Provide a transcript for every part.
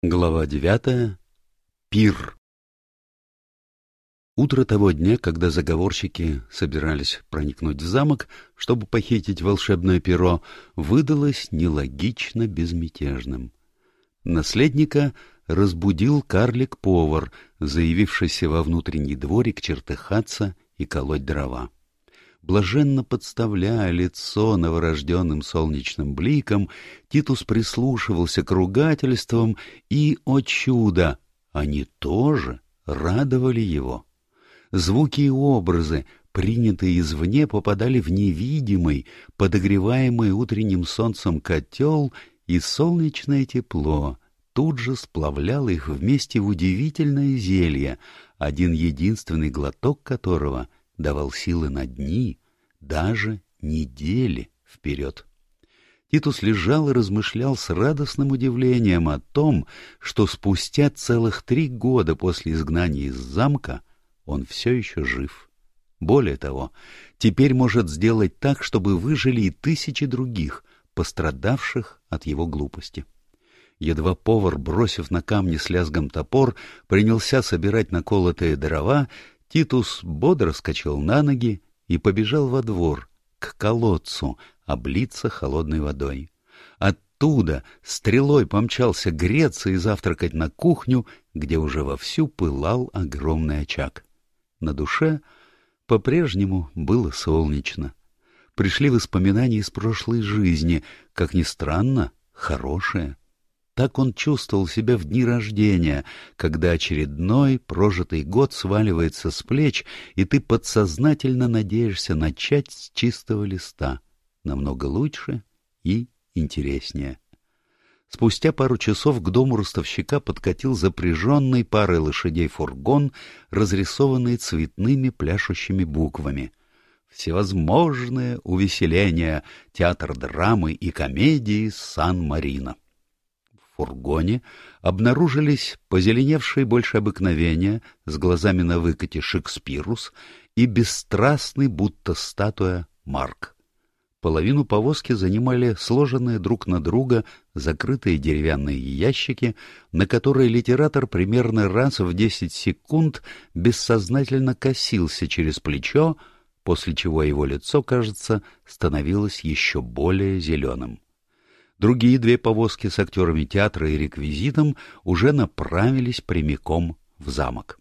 Глава девятая. Пир. Утро того дня, когда заговорщики собирались проникнуть в замок, чтобы похитить волшебное перо, выдалось нелогично безмятежным. Наследника разбудил карлик-повар, заявившийся во внутренний дворик чертыхаться и колоть дрова блаженно подставляя лицо новорожденным солнечным бликом, Титус прислушивался к ругательствам, и, о чудо, они тоже радовали его. Звуки и образы, принятые извне, попадали в невидимый, подогреваемый утренним солнцем котел, и солнечное тепло тут же сплавляло их вместе в удивительное зелье, один единственный глоток которого — давал силы на дни, даже недели вперед. Титус лежал и размышлял с радостным удивлением о том, что спустя целых три года после изгнания из замка он все еще жив. Более того, теперь может сделать так, чтобы выжили и тысячи других, пострадавших от его глупости. Едва повар, бросив на камни с лязгом топор, принялся собирать наколотые дрова, Титус бодро скачал на ноги и побежал во двор, к колодцу, облиться холодной водой. Оттуда стрелой помчался греться и завтракать на кухню, где уже вовсю пылал огромный очаг. На душе по-прежнему было солнечно. Пришли воспоминания из прошлой жизни, как ни странно, хорошие. Так он чувствовал себя в дни рождения, когда очередной прожитый год сваливается с плеч, и ты подсознательно надеешься начать с чистого листа. Намного лучше и интереснее. Спустя пару часов к дому ростовщика подкатил запряженный парой лошадей фургон, разрисованный цветными пляшущими буквами. Всевозможные увеселения, театр драмы и комедии Сан-Марино фургоне обнаружились позеленевшие больше обыкновения с глазами на выкате Шекспирус и бесстрастный, будто статуя, Марк. Половину повозки занимали сложенные друг на друга закрытые деревянные ящики, на которые литератор примерно раз в десять секунд бессознательно косился через плечо, после чего его лицо, кажется, становилось еще более зеленым. Другие две повозки с актерами театра и реквизитом уже направились прямиком в замок.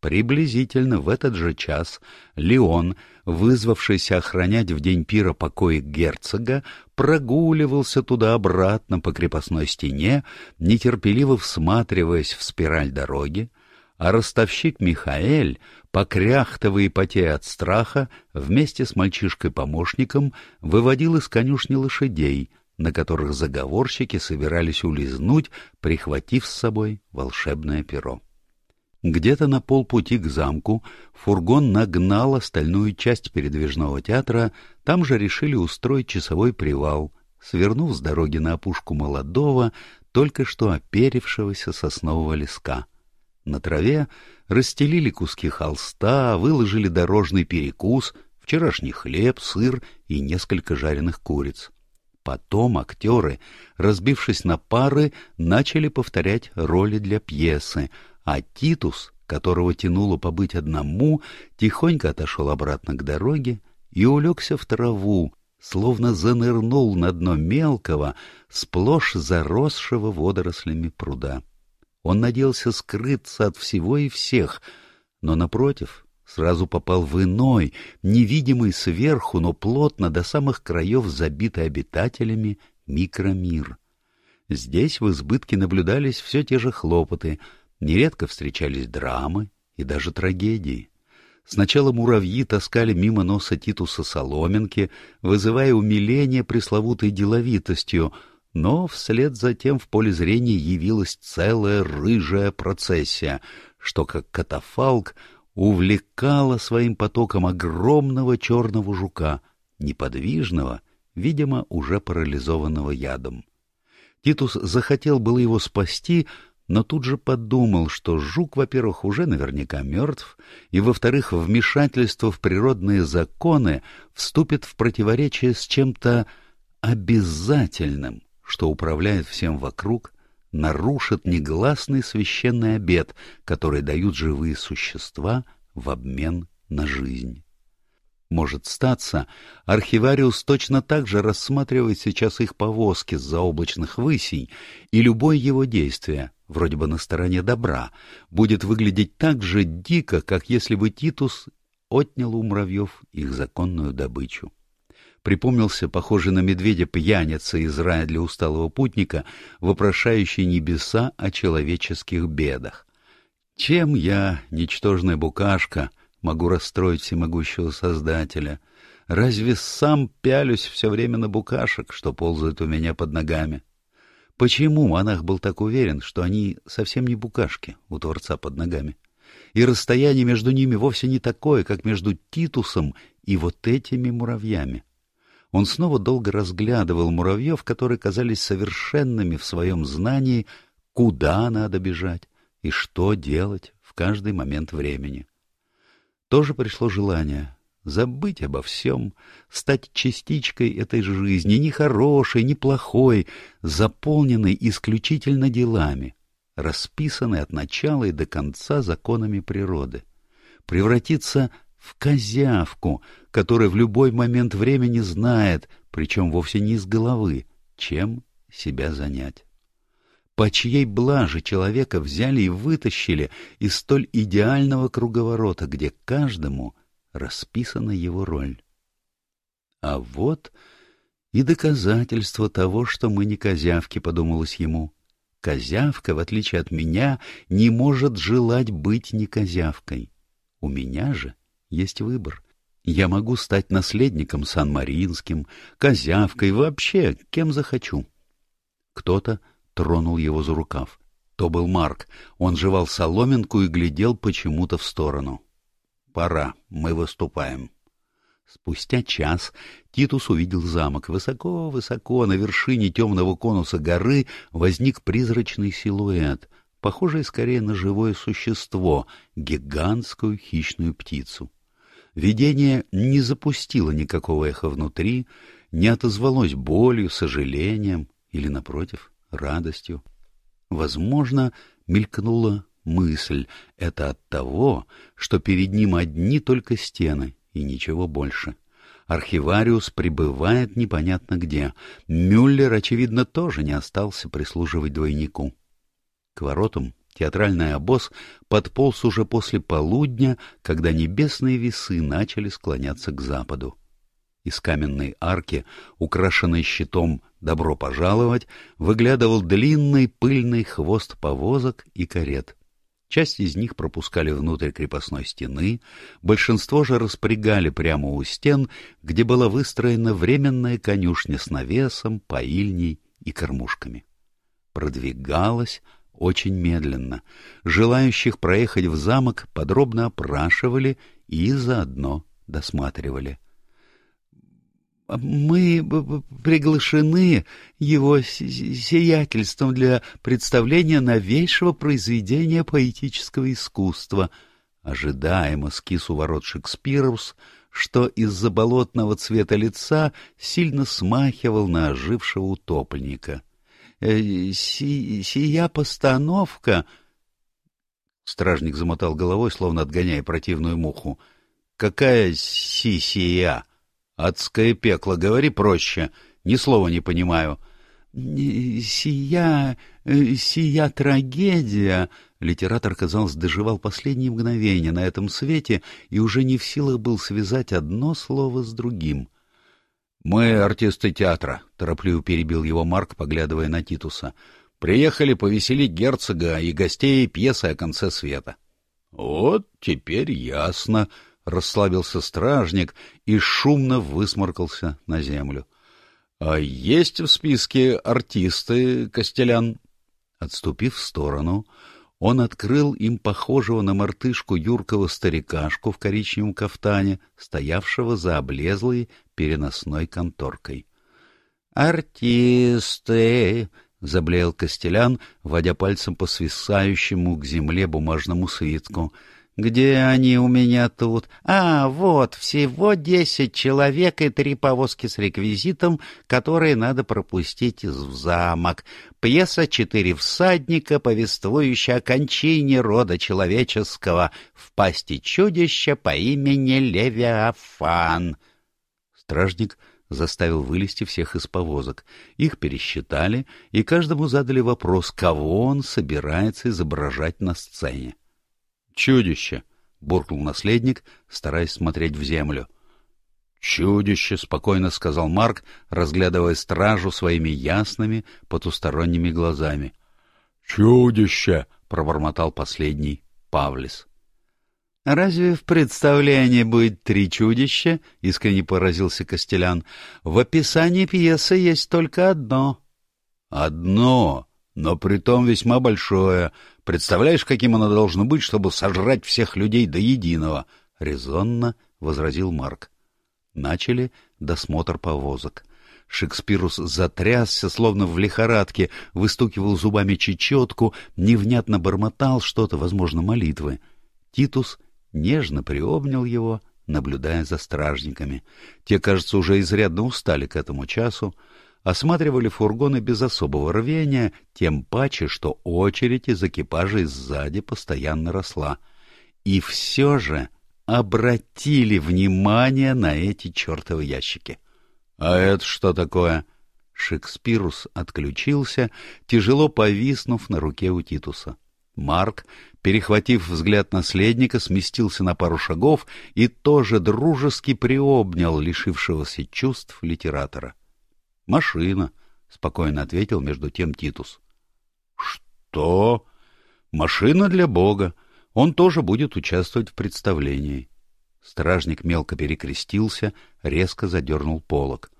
Приблизительно в этот же час Леон, вызвавшийся охранять в день пира покои герцога, прогуливался туда-обратно по крепостной стене, нетерпеливо всматриваясь в спираль дороги, а ростовщик Михаэль, покряхтовый и потея от страха, вместе с мальчишкой-помощником выводил из конюшни лошадей — на которых заговорщики собирались улизнуть, прихватив с собой волшебное перо. Где-то на полпути к замку фургон нагнал остальную часть передвижного театра, там же решили устроить часовой привал, свернув с дороги на опушку молодого, только что оперившегося соснового леска. На траве расстелили куски холста, выложили дорожный перекус, вчерашний хлеб, сыр и несколько жареных куриц. Потом актеры, разбившись на пары, начали повторять роли для пьесы, а Титус, которого тянуло побыть одному, тихонько отошел обратно к дороге и улегся в траву, словно занырнул на дно мелкого, сплошь заросшего водорослями пруда. Он надеялся скрыться от всего и всех, но, напротив, сразу попал в иной, невидимый сверху, но плотно до самых краев забитый обитателями микромир. Здесь в избытке наблюдались все те же хлопоты, нередко встречались драмы и даже трагедии. Сначала муравьи таскали мимо носа Титуса соломинки, вызывая умиление пресловутой деловитостью, но вслед за тем в поле зрения явилась целая рыжая процессия, что, как катафалк, увлекала своим потоком огромного черного жука, неподвижного, видимо, уже парализованного ядом. Титус захотел было его спасти, но тут же подумал, что жук, во-первых, уже наверняка мертв, и, во-вторых, вмешательство в природные законы вступит в противоречие с чем-то обязательным, что управляет всем вокруг, нарушит негласный священный обет, который дают живые существа в обмен на жизнь. Может статься, архивариус точно так же рассматривает сейчас их повозки с заоблачных высей, и любое его действие, вроде бы на стороне добра, будет выглядеть так же дико, как если бы Титус отнял у муравьев их законную добычу. Припомнился похожий на медведя пьяница из рая для усталого путника, вопрошающий небеса о человеческих бедах. «Чем я, ничтожная букашка, могу расстроить всемогущего Создателя? Разве сам пялюсь все время на букашек, что ползают у меня под ногами?» Почему монах был так уверен, что они совсем не букашки у Творца под ногами? И расстояние между ними вовсе не такое, как между Титусом и вот этими муравьями. Он снова долго разглядывал муравьев, которые казались совершенными в своем знании, куда надо бежать и что делать в каждый момент времени. Тоже пришло желание забыть обо всем, стать частичкой этой жизни, ни хорошей, ни плохой, заполненной исключительно делами, расписанной от начала и до конца законами природы, превратиться в козявку, которая в любой момент времени знает, причем вовсе не из головы, чем себя занять. По чьей блаже человека взяли и вытащили из столь идеального круговорота, где каждому — расписана его роль. А вот и доказательство того, что мы не козявки, подумалось ему. Козявка, в отличие от меня, не может желать быть не козявкой. У меня же есть выбор. Я могу стать наследником Сан-Маринским, козявкой, вообще кем захочу. Кто-то тронул его за рукав. То был Марк. Он жевал соломинку и глядел почему-то в сторону. Пора, мы выступаем. Спустя час Титус увидел замок. Высоко-высоко на вершине темного конуса горы возник призрачный силуэт, похожий скорее на живое существо, гигантскую хищную птицу. Видение не запустило никакого эха внутри, не отозвалось болью, сожалением или, напротив, радостью. Возможно, мелькнуло мысль — это от того, что перед ним одни только стены и ничего больше. Архивариус пребывает непонятно где. Мюллер, очевидно, тоже не остался прислуживать двойнику. К воротам театральный обоз подполз уже после полудня, когда небесные весы начали склоняться к западу. Из каменной арки, украшенной щитом «Добро пожаловать», выглядывал длинный пыльный хвост повозок и карет. Часть из них пропускали внутрь крепостной стены, большинство же распрягали прямо у стен, где была выстроена временная конюшня с навесом, поильней и кормушками. Продвигалась очень медленно. Желающих проехать в замок подробно опрашивали и заодно досматривали. Мы приглашены его сиятельством для представления новейшего произведения поэтического искусства. Ожидаемо скис у ворот Шекспирус, что из-за болотного цвета лица сильно смахивал на ожившего утопленника. «Э, си «Сия постановка...» Стражник замотал головой, словно отгоняя противную муху. «Какая си-сия?» Адское пекло, говори проще. Ни слова не понимаю. Сия... Э, сия трагедия... Литератор, казалось, доживал последние мгновения на этом свете и уже не в силах был связать одно слово с другим. «Мы артисты театра», — торопливо перебил его Марк, поглядывая на Титуса. «Приехали повеселить герцога и гостей пьесы о конце света». «Вот теперь ясно», — расслабился стражник и шумно высморкался на землю. — А есть в списке артисты, Костелян? Отступив в сторону, он открыл им похожего на мартышку юркого старикашку в коричневом кафтане, стоявшего за облезлой переносной конторкой. «Артисты!» — заблеял Костелян, водя пальцем по свисающему к земле бумажному свитку — «Где они у меня тут? А, вот, всего десять человек и три повозки с реквизитом, которые надо пропустить в замок. Пьеса «Четыре всадника», повествующая о кончине рода человеческого в пасти чудища по имени Левиафан». Стражник заставил вылезти всех из повозок. Их пересчитали, и каждому задали вопрос, кого он собирается изображать на сцене. «Чудище!» — буркнул наследник, стараясь смотреть в землю. «Чудище!» — спокойно сказал Марк, разглядывая стражу своими ясными потусторонними глазами. «Чудище!» — пробормотал последний Павлис. «Разве в представлении будет три чудища?» — искренне поразился Костелян. «В описании пьесы есть только одно». «Одно, но притом весьма большое. Представляешь, каким оно должно быть, чтобы сожрать всех людей до единого? — резонно возразил Марк. Начали досмотр повозок. Шекспирус затрясся, словно в лихорадке, выстукивал зубами чечетку, невнятно бормотал что-то, возможно, молитвы. Титус нежно приобнял его, наблюдая за стражниками. Те, кажется, уже изрядно устали к этому часу осматривали фургоны без особого рвения, тем паче, что очередь из экипажей сзади постоянно росла. И все же обратили внимание на эти чертовы ящики. — А это что такое? Шекспирус отключился, тяжело повиснув на руке у Титуса. Марк, перехватив взгляд наследника, сместился на пару шагов и тоже дружески приобнял лишившегося чувств литератора. — Машина, спокойно ответил между тем Титус. Что? Машина для Бога. Он тоже будет участвовать в представлении. Стражник мелко перекрестился, резко задернул полог.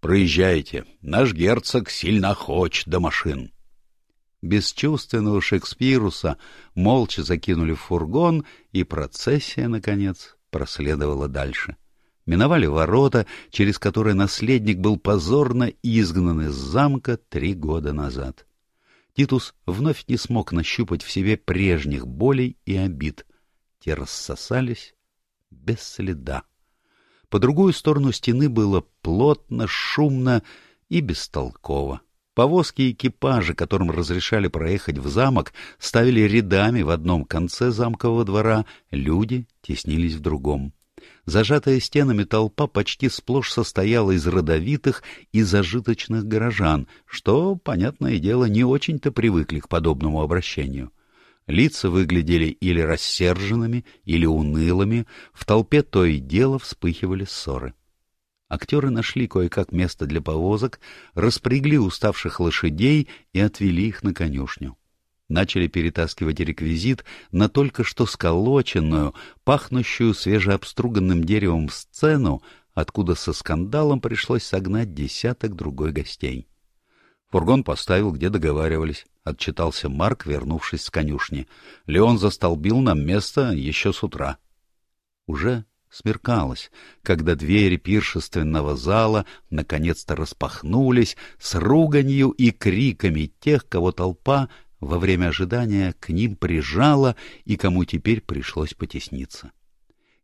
Проезжайте, наш герцог сильно хочет до машин. Бесчувственного Шекспируса молча закинули в фургон, и процессия, наконец, проследовала дальше миновали ворота, через которые наследник был позорно изгнан из замка три года назад. Титус вновь не смог нащупать в себе прежних болей и обид. Те рассосались без следа. По другую сторону стены было плотно, шумно и бестолково. Повозки и экипажи, которым разрешали проехать в замок, ставили рядами в одном конце замкового двора, люди теснились в другом. Зажатая стенами толпа почти сплошь состояла из родовитых и зажиточных горожан, что, понятное дело, не очень-то привыкли к подобному обращению. Лица выглядели или рассерженными, или унылыми, в толпе то и дело вспыхивали ссоры. Актеры нашли кое-как место для повозок, распрягли уставших лошадей и отвели их на конюшню начали перетаскивать реквизит на только что сколоченную, пахнущую свежеобструганным деревом сцену, откуда со скандалом пришлось согнать десяток другой гостей. Фургон поставил, где договаривались, — отчитался Марк, вернувшись с конюшни. Леон застолбил нам место еще с утра. Уже смеркалось, когда двери пиршественного зала наконец-то распахнулись с руганью и криками тех, кого толпа во время ожидания к ним прижало и кому теперь пришлось потесниться.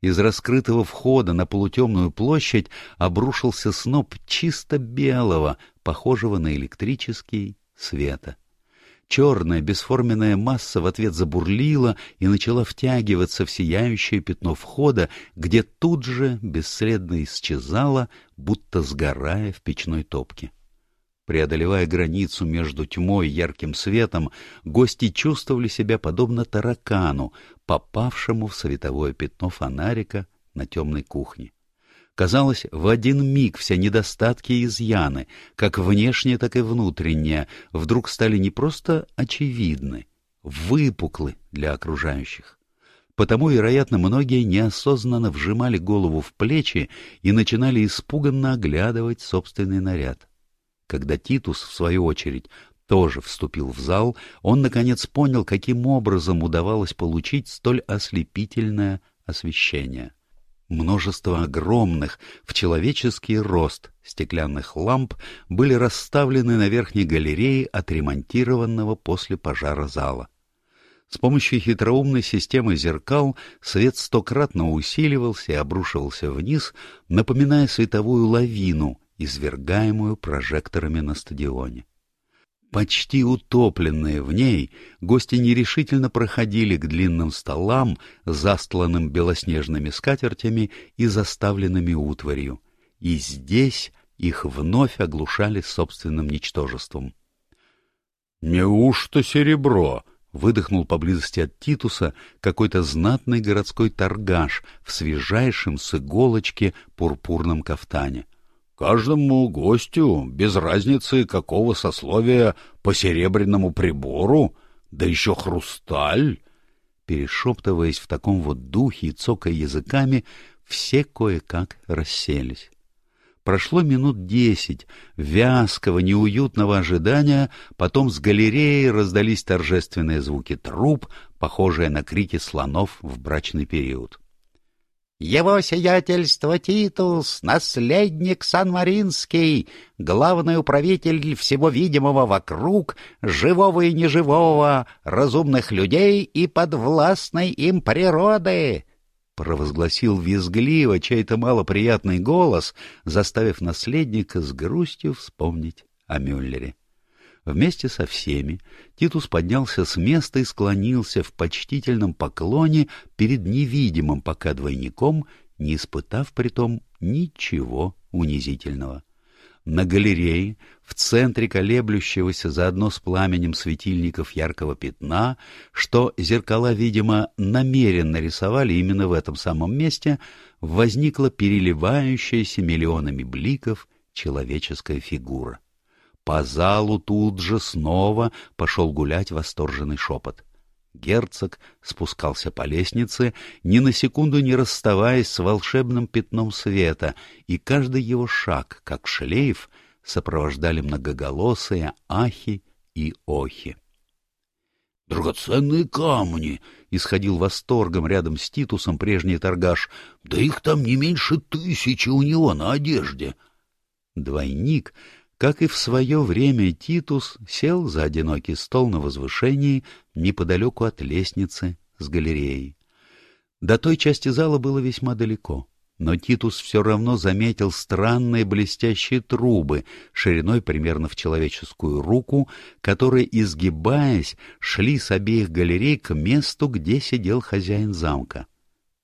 Из раскрытого входа на полутемную площадь обрушился сноп чисто белого, похожего на электрический, света. Черная бесформенная масса в ответ забурлила и начала втягиваться в сияющее пятно входа, где тут же бесследно исчезала, будто сгорая в печной топке. Преодолевая границу между тьмой и ярким светом, гости чувствовали себя подобно таракану, попавшему в световое пятно фонарика на темной кухне. Казалось, в один миг все недостатки и изъяны, как внешние, так и внутренние, вдруг стали не просто очевидны, выпуклы для окружающих. Потому, вероятно, многие неосознанно вжимали голову в плечи и начинали испуганно оглядывать собственный наряд. Когда Титус, в свою очередь, тоже вступил в зал, он, наконец, понял, каким образом удавалось получить столь ослепительное освещение. Множество огромных, в человеческий рост, стеклянных ламп были расставлены на верхней галерее отремонтированного после пожара зала. С помощью хитроумной системы зеркал свет стократно усиливался и обрушивался вниз, напоминая световую лавину, извергаемую прожекторами на стадионе. Почти утопленные в ней, гости нерешительно проходили к длинным столам, застланным белоснежными скатертями и заставленными утварью, и здесь их вновь оглушали собственным ничтожеством. «Неужто серебро?» — выдохнул поблизости от Титуса какой-то знатный городской торгаш в свежайшем с иголочки пурпурном кафтане. «Каждому гостю, без разницы какого сословия, по серебряному прибору, да еще хрусталь!» Перешептываясь в таком вот духе и цокая языками, все кое-как расселись. Прошло минут десять вязкого, неуютного ожидания, потом с галереи раздались торжественные звуки труп, похожие на крики слонов в брачный период. «Его сиятельство Титус, наследник Сан-Маринский, главный управитель всего видимого вокруг, живого и неживого, разумных людей и подвластной им природы!» провозгласил визгливо чей-то малоприятный голос, заставив наследника с грустью вспомнить о Мюллере. Вместе со всеми Титус поднялся с места и склонился в почтительном поклоне перед невидимым пока двойником, не испытав притом ничего унизительного. На галерее, в центре колеблющегося заодно с пламенем светильников яркого пятна, что зеркала, видимо, намеренно рисовали именно в этом самом месте, возникла переливающаяся миллионами бликов человеческая фигура. По залу тут же снова пошел гулять восторженный шепот. Герцог спускался по лестнице, ни на секунду не расставаясь с волшебным пятном света, и каждый его шаг, как шлейф, сопровождали многоголосые ахи и охи. «Драгоценные камни!» — исходил восторгом рядом с Титусом прежний торгаш. «Да их там не меньше тысячи у него на одежде!» Двойник как и в свое время Титус сел за одинокий стол на возвышении неподалеку от лестницы с галереей. До той части зала было весьма далеко, но Титус все равно заметил странные блестящие трубы, шириной примерно в человеческую руку, которые, изгибаясь, шли с обеих галерей к месту, где сидел хозяин замка.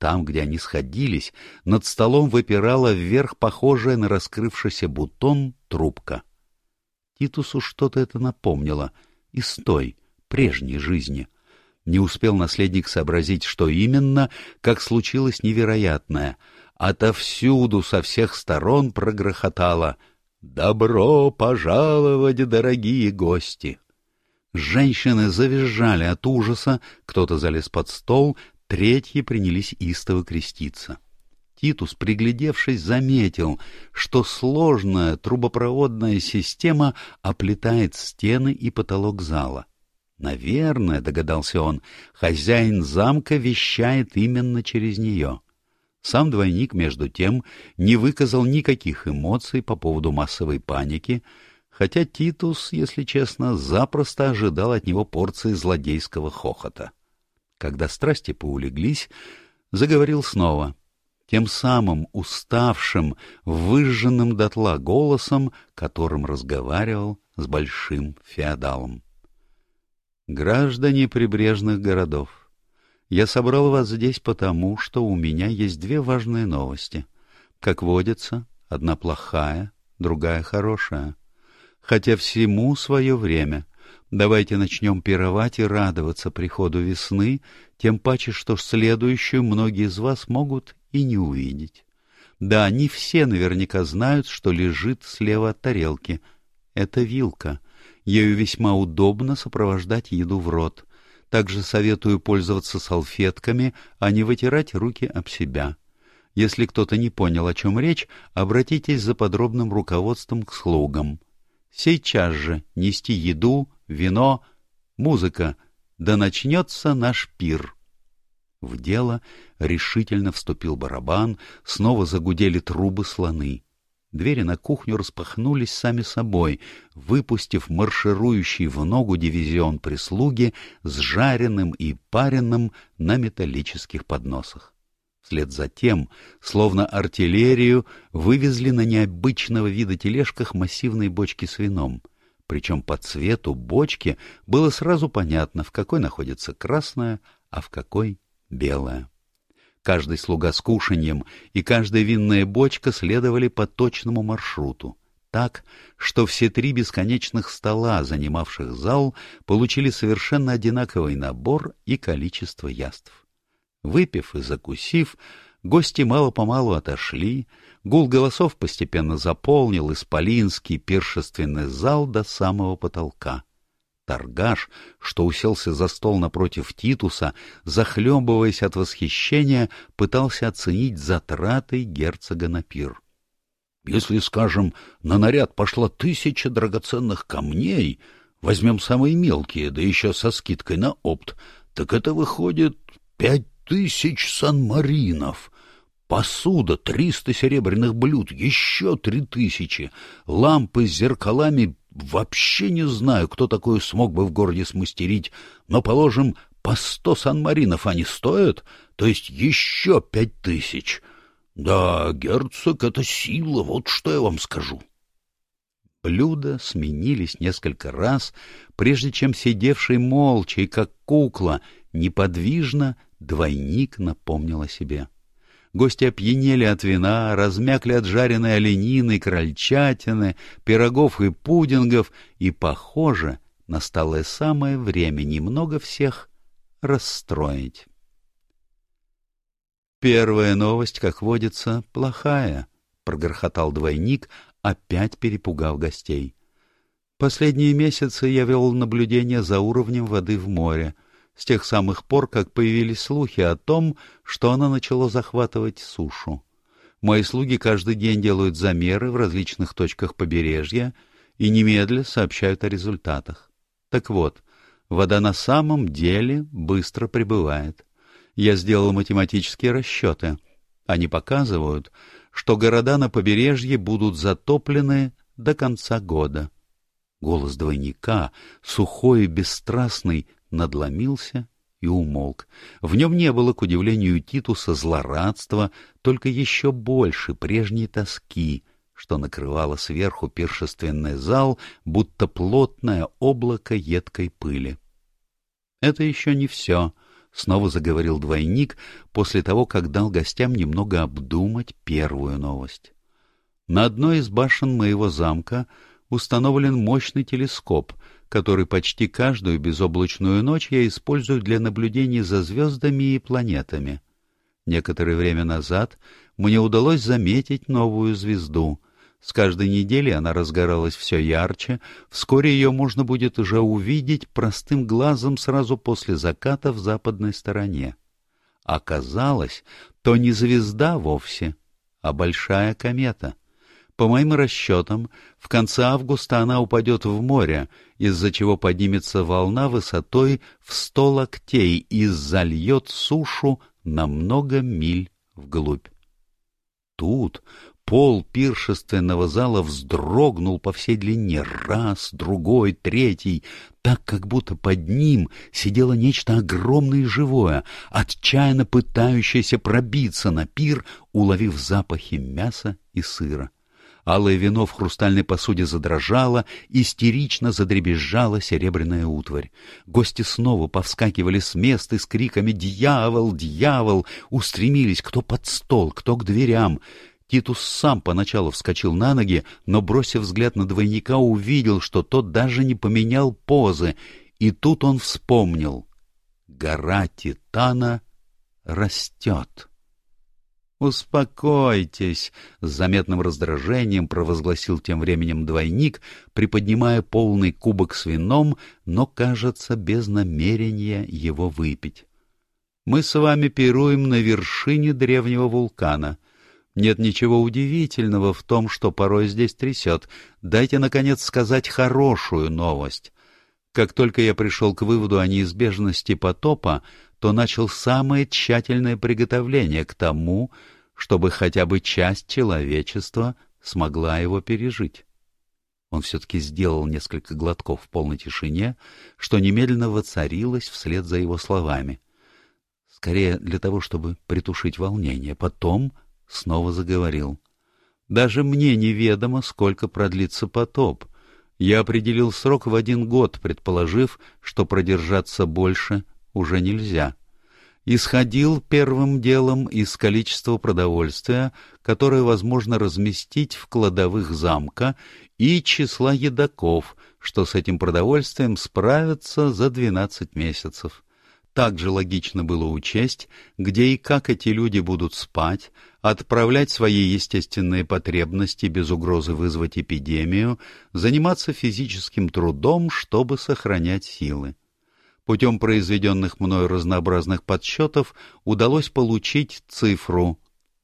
Там, где они сходились, над столом выпирала вверх похожая на раскрывшийся бутон трубка. Титусу что-то это напомнило из той, прежней жизни. Не успел наследник сообразить, что именно, как случилось невероятное. Отовсюду, со всех сторон прогрохотало «Добро пожаловать, дорогие гости!» Женщины завизжали от ужаса, кто-то залез под стол, Третьи принялись истово креститься. Титус, приглядевшись, заметил, что сложная трубопроводная система оплетает стены и потолок зала. Наверное, догадался он, хозяин замка вещает именно через нее. Сам двойник, между тем, не выказал никаких эмоций по поводу массовой паники, хотя Титус, если честно, запросто ожидал от него порции злодейского хохота. Когда страсти поулеглись, заговорил снова, тем самым уставшим, выжженным дотла голосом, которым разговаривал с большим феодалом. «Граждане прибрежных городов, я собрал вас здесь потому, что у меня есть две важные новости. Как водится, одна плохая, другая хорошая. Хотя всему свое время — Давайте начнем пировать и радоваться приходу весны, тем паче, что следующую многие из вас могут и не увидеть. Да, не все наверняка знают, что лежит слева от тарелки. Это вилка. Ею весьма удобно сопровождать еду в рот. Также советую пользоваться салфетками, а не вытирать руки об себя. Если кто-то не понял, о чем речь, обратитесь за подробным руководством к слугам. Сейчас же нести еду, вино, музыка, да начнется наш пир. В дело решительно вступил барабан, снова загудели трубы слоны. Двери на кухню распахнулись сами собой, выпустив марширующий в ногу дивизион прислуги с жареным и пареным на металлических подносах. Вслед за тем, словно артиллерию, вывезли на необычного вида тележках массивные бочки с вином. Причем по цвету бочки было сразу понятно, в какой находится красная, а в какой белая. Каждый слуга с кушаньем и каждая винная бочка следовали по точному маршруту, так, что все три бесконечных стола, занимавших зал, получили совершенно одинаковый набор и количество яств. Выпив и закусив, гости мало-помалу отошли, гул голосов постепенно заполнил исполинский пиршественный зал до самого потолка. Торгаш, что уселся за стол напротив Титуса, захлебываясь от восхищения, пытался оценить затраты герцога на пир. «Если, скажем, на наряд пошла тысяча драгоценных камней, возьмем самые мелкие, да еще со скидкой на опт, так это выходит пять тысяч санмаринов». Посуда, триста серебряных блюд, еще три тысячи, лампы с зеркалами Вообще не знаю, кто такое смог бы в городе смастерить, но, положим, по сто санмаринов они стоят, то есть еще пять тысяч. Да, герцог — это сила, вот что я вам скажу. Блюда сменились несколько раз, прежде чем сидевший молча и как кукла, неподвижно, двойник напомнил о себе. Гости опьянели от вина, размякли от жареной оленины, крольчатины, пирогов и пудингов, и, похоже, настало самое время немного всех расстроить. «Первая новость, как водится, плохая», — прогрохотал двойник, опять перепугав гостей. «Последние месяцы я вел наблюдение за уровнем воды в море с тех самых пор, как появились слухи о том, что оно начало захватывать сушу. Мои слуги каждый день делают замеры в различных точках побережья и немедля сообщают о результатах. Так вот, вода на самом деле быстро прибывает. Я сделал математические расчеты. Они показывают, что города на побережье будут затоплены до конца года. Голос двойника, сухой и бесстрастный, надломился и умолк. В нем не было, к удивлению Титуса, злорадства, только еще больше прежней тоски, что накрывало сверху пиршественный зал, будто плотное облако едкой пыли. «Это еще не все», — снова заговорил двойник после того, как дал гостям немного обдумать первую новость. «На одной из башен моего замка установлен мощный телескоп — который почти каждую безоблачную ночь я использую для наблюдений за звездами и планетами. Некоторое время назад мне удалось заметить новую звезду. С каждой недели она разгоралась все ярче, вскоре ее можно будет уже увидеть простым глазом сразу после заката в западной стороне. Оказалось, то не звезда вовсе, а большая комета — по моим расчетам, в конце августа она упадет в море, из-за чего поднимется волна высотой в сто локтей и зальет сушу на много миль вглубь. Тут пол пиршественного зала вздрогнул по всей длине, раз, другой, третий, так как будто под ним сидело нечто огромное и живое, отчаянно пытающееся пробиться на пир, уловив запахи мяса и сыра. Алое вино в хрустальной посуде задрожало, истерично задребезжала серебряная утварь. Гости снова повскакивали с места и с криками «Дьявол! Дьявол!» устремились кто под стол, кто к дверям. Титус сам поначалу вскочил на ноги, но, бросив взгляд на двойника, увидел, что тот даже не поменял позы, и тут он вспомнил. Гора Титана растет. «Успокойтесь!» — с заметным раздражением провозгласил тем временем двойник, приподнимая полный кубок с вином, но, кажется, без намерения его выпить. «Мы с вами пируем на вершине древнего вулкана. Нет ничего удивительного в том, что порой здесь трясет. Дайте, наконец, сказать хорошую новость». Как только я пришел к выводу о неизбежности потопа, то начал самое тщательное приготовление к тому, чтобы хотя бы часть человечества смогла его пережить. Он все-таки сделал несколько глотков в полной тишине, что немедленно воцарилось вслед за его словами. Скорее для того, чтобы притушить волнение. Потом снова заговорил. «Даже мне неведомо, сколько продлится потоп. Я определил срок в один год, предположив, что продержаться больше уже нельзя. Исходил первым делом из количества продовольствия, которое возможно разместить в кладовых замка, и числа едоков, что с этим продовольствием справятся за 12 месяцев. Также логично было учесть, где и как эти люди будут спать, отправлять свои естественные потребности без угрозы вызвать эпидемию, заниматься физическим трудом, чтобы сохранять силы. Путем произведенных мною разнообразных подсчетов удалось получить цифру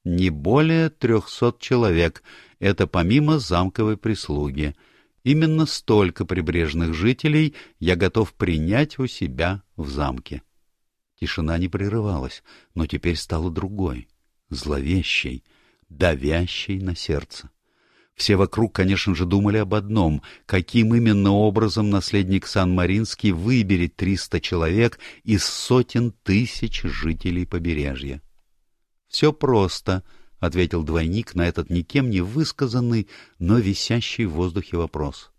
не более трехсот человек, это помимо замковой прислуги. Именно столько прибрежных жителей я готов принять у себя в замке. Тишина не прерывалась, но теперь стала другой, зловещей, давящей на сердце. Все вокруг, конечно же, думали об одном — каким именно образом наследник Сан-Маринский выберет триста человек из сотен тысяч жителей побережья. «Все просто», — ответил двойник на этот никем не высказанный, но висящий в воздухе вопрос.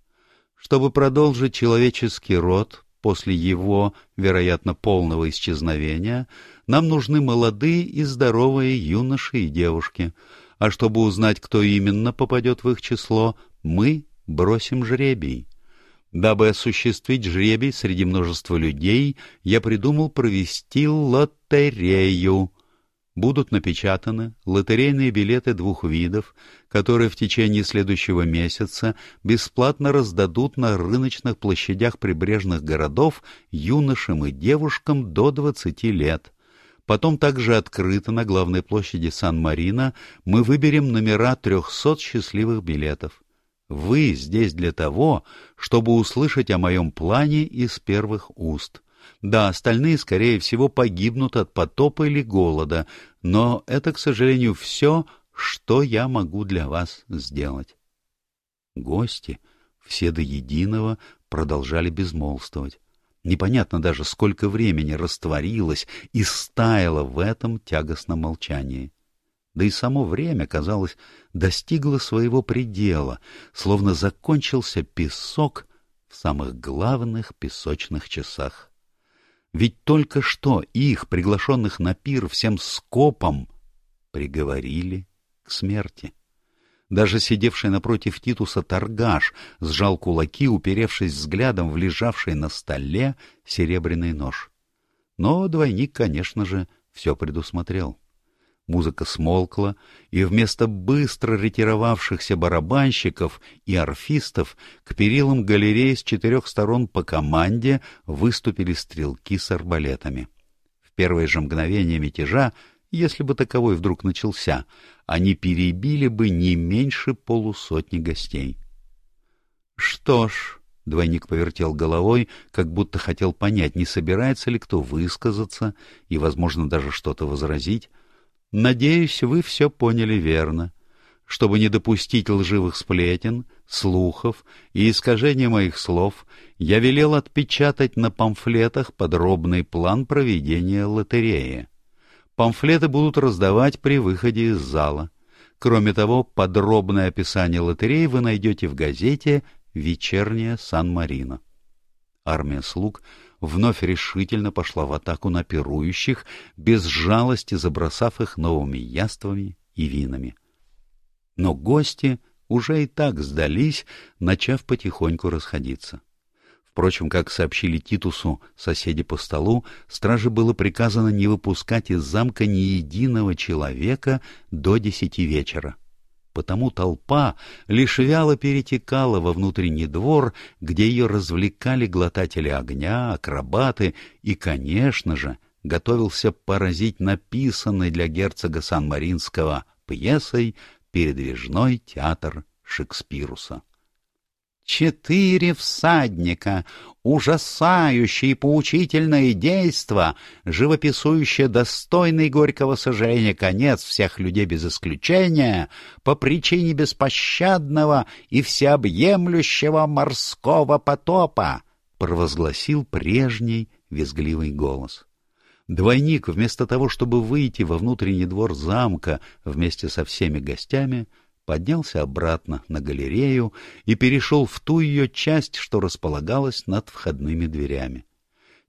«Чтобы продолжить человеческий род, После его, вероятно, полного исчезновения нам нужны молодые и здоровые юноши и девушки, а чтобы узнать, кто именно попадет в их число, мы бросим жребий. Дабы осуществить жребий среди множества людей, я придумал провести лотерею будут напечатаны лотерейные билеты двух видов, которые в течение следующего месяца бесплатно раздадут на рыночных площадях прибрежных городов юношам и девушкам до 20 лет. Потом также открыто на главной площади Сан-Марино мы выберем номера 300 счастливых билетов. Вы здесь для того, чтобы услышать о моем плане из первых уст — да, остальные, скорее всего, погибнут от потопа или голода, но это, к сожалению, все, что я могу для вас сделать. Гости, все до единого, продолжали безмолвствовать. Непонятно даже, сколько времени растворилось и стаяло в этом тягостном молчании. Да и само время, казалось, достигло своего предела, словно закончился песок в самых главных песочных часах ведь только что их, приглашенных на пир всем скопом, приговорили к смерти. Даже сидевший напротив Титуса торгаш сжал кулаки, уперевшись взглядом в лежавший на столе серебряный нож. Но двойник, конечно же, все предусмотрел. Музыка смолкла, и вместо быстро ретировавшихся барабанщиков и арфистов к перилам галереи с четырех сторон по команде выступили стрелки с арбалетами. В первое же мгновение мятежа, если бы таковой вдруг начался, они перебили бы не меньше полусотни гостей. «Что ж...» — двойник повертел головой, как будто хотел понять, не собирается ли кто высказаться и, возможно, даже что-то возразить. Надеюсь, вы все поняли верно. Чтобы не допустить лживых сплетен, слухов и искажения моих слов, я велел отпечатать на памфлетах подробный план проведения лотереи. Памфлеты будут раздавать при выходе из зала. Кроме того, подробное описание лотереи вы найдете в газете «Вечерняя Сан-Марино». Армия слуг вновь решительно пошла в атаку на пирующих, без жалости забросав их новыми яствами и винами. Но гости уже и так сдались, начав потихоньку расходиться. Впрочем, как сообщили Титусу соседи по столу, страже было приказано не выпускать из замка ни единого человека до десяти вечера потому толпа лишь вяло перетекала во внутренний двор, где ее развлекали глотатели огня, акробаты и, конечно же, готовился поразить написанной для герцога Сан-Маринского пьесой «Передвижной театр Шекспируса». Четыре всадника, ужасающее и поучительное действо, живописующее достойный горького сожаления конец всех людей без исключения, по причине беспощадного и всеобъемлющего морского потопа, провозгласил прежний визгливый голос. Двойник, вместо того, чтобы выйти во внутренний двор замка вместе со всеми гостями, поднялся обратно на галерею и перешел в ту ее часть, что располагалась над входными дверями.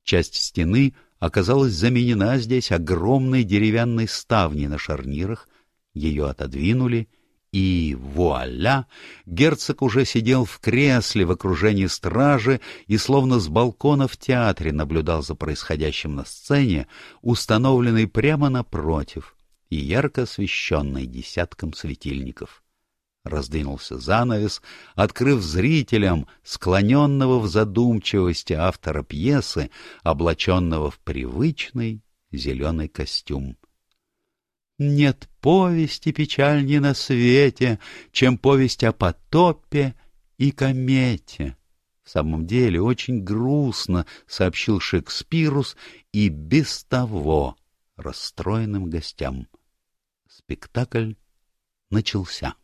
Часть стены оказалась заменена здесь огромной деревянной ставней на шарнирах, ее отодвинули, и вуаля! Герцог уже сидел в кресле в окружении стражи и словно с балкона в театре наблюдал за происходящим на сцене, установленной прямо напротив и ярко освещенной десятком светильников. Раздвинулся занавес, открыв зрителям склоненного в задумчивости автора пьесы, облаченного в привычный зеленый костюм. Нет повести печальнее на свете, чем повесть о потопе и комете. В самом деле очень грустно, сообщил Шекспирус и без того расстроенным гостям. Спектакль начался.